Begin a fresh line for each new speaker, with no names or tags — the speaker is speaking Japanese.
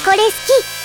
これ好き。